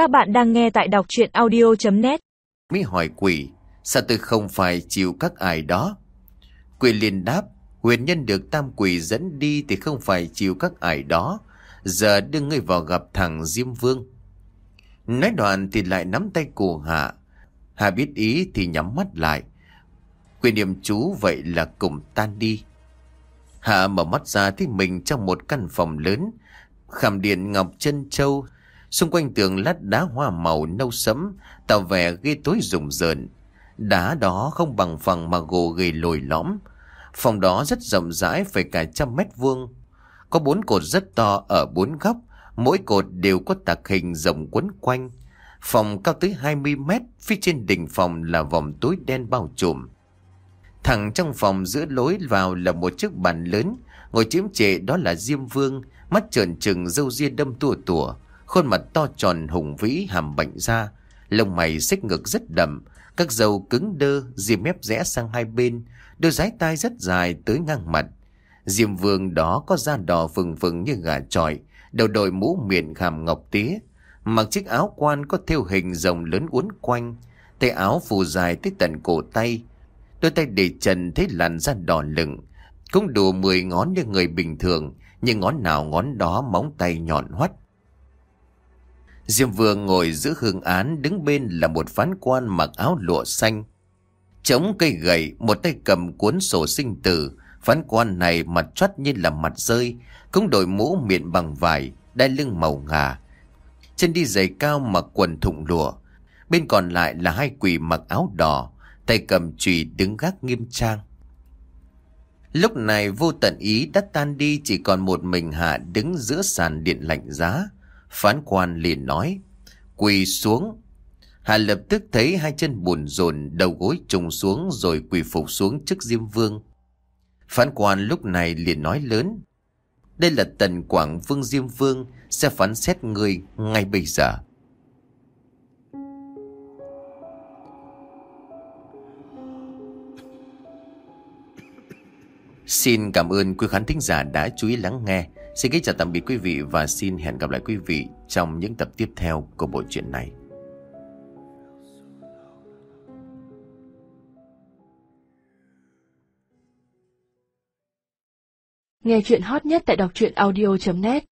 Các bạn đang nghe tại đọc chuyện audio.net mỹ hỏi quỷ, Sao tôi không phải chịu các ải đó? Quỷ liền đáp, Huyền nhân được tam quỷ dẫn đi Thì không phải chịu các ải đó. Giờ đưa ngươi vào gặp thằng Diêm Vương. Nói đoạn thì lại nắm tay của Hạ. Hạ biết ý thì nhắm mắt lại. Quyền niệm chú vậy là cùng tan đi. Hạ mở mắt ra thấy mình trong một căn phòng lớn, Khảm điện ngọc chân châu Xung quanh tường lát đá hoa màu nâu sẫm Tạo vẻ ghê tối rùng rợn. Đá đó không bằng phẳng mà gồ ghề lồi lõm. Phòng đó rất rộng rãi, phải cả trăm mét vuông. Có bốn cột rất to ở bốn góc, Mỗi cột đều có tạc hình rộng quấn quanh. Phòng cao tới 20 mét, Phía trên đỉnh phòng là vòng tối đen bao trùm. Thẳng trong phòng giữa lối vào là một chiếc bàn lớn, Ngồi chiếm trệ đó là Diêm Vương, Mắt trợn trừng râu ria đâm tua tủa. Khuôn mặt to tròn hùng vĩ hàm bệnh ra Lông mày xích ngực rất đậm, Các dầu cứng đơ, Diêm mép rẽ sang hai bên, Đôi rái tai rất dài tới ngang mặt. Diêm vương đó có da đỏ phừng phừng như gà trọi, Đầu đội mũ miệng hàm ngọc tía. Mặc chiếc áo quan có thêu hình rồng lớn uốn quanh, Tay áo phù dài tới tận cổ tay. Đôi tay để trần thấy làn da đỏ lửng, Cũng đủ 10 ngón như người bình thường, Nhưng ngón nào ngón đó móng tay nhọn hoắt. Diêm vương ngồi giữa hương án Đứng bên là một phán quan mặc áo lụa xanh. Chống cây gậy, Một tay cầm cuốn sổ sinh tử. Phán quan này mặt choắt như là mặt rơi, Cũng đội mũ miệng bằng vải, Đai lưng màu ngà. Chân đi giày cao mặc quần thụng lụa, Bên còn lại là hai quỷ mặc áo đỏ, Tay cầm chùy đứng gác nghiêm trang. Lúc này vô tận ý đã tan đi, Chỉ còn một mình Hạ đứng giữa sàn điện lạnh giá. Phán quan liền nói, Quỳ xuống. Hà lập tức thấy hai chân buồn rồn Đầu gối trùng xuống rồi quỳ phục xuống trước Diêm Vương. Phán quan lúc này liền nói lớn, Đây là tần Quảng Vương Diêm Vương, Sẽ phán xét người ngay bây giờ. Xin cảm ơn quý khán thính giả đã chú ý lắng nghe. Xin kính chào tạm biệt quý vị và xin hẹn gặp lại quý vị trong những tập tiếp theo của bộ truyện này. Nghe chuyện hot nhất tại đọc truyện audio.net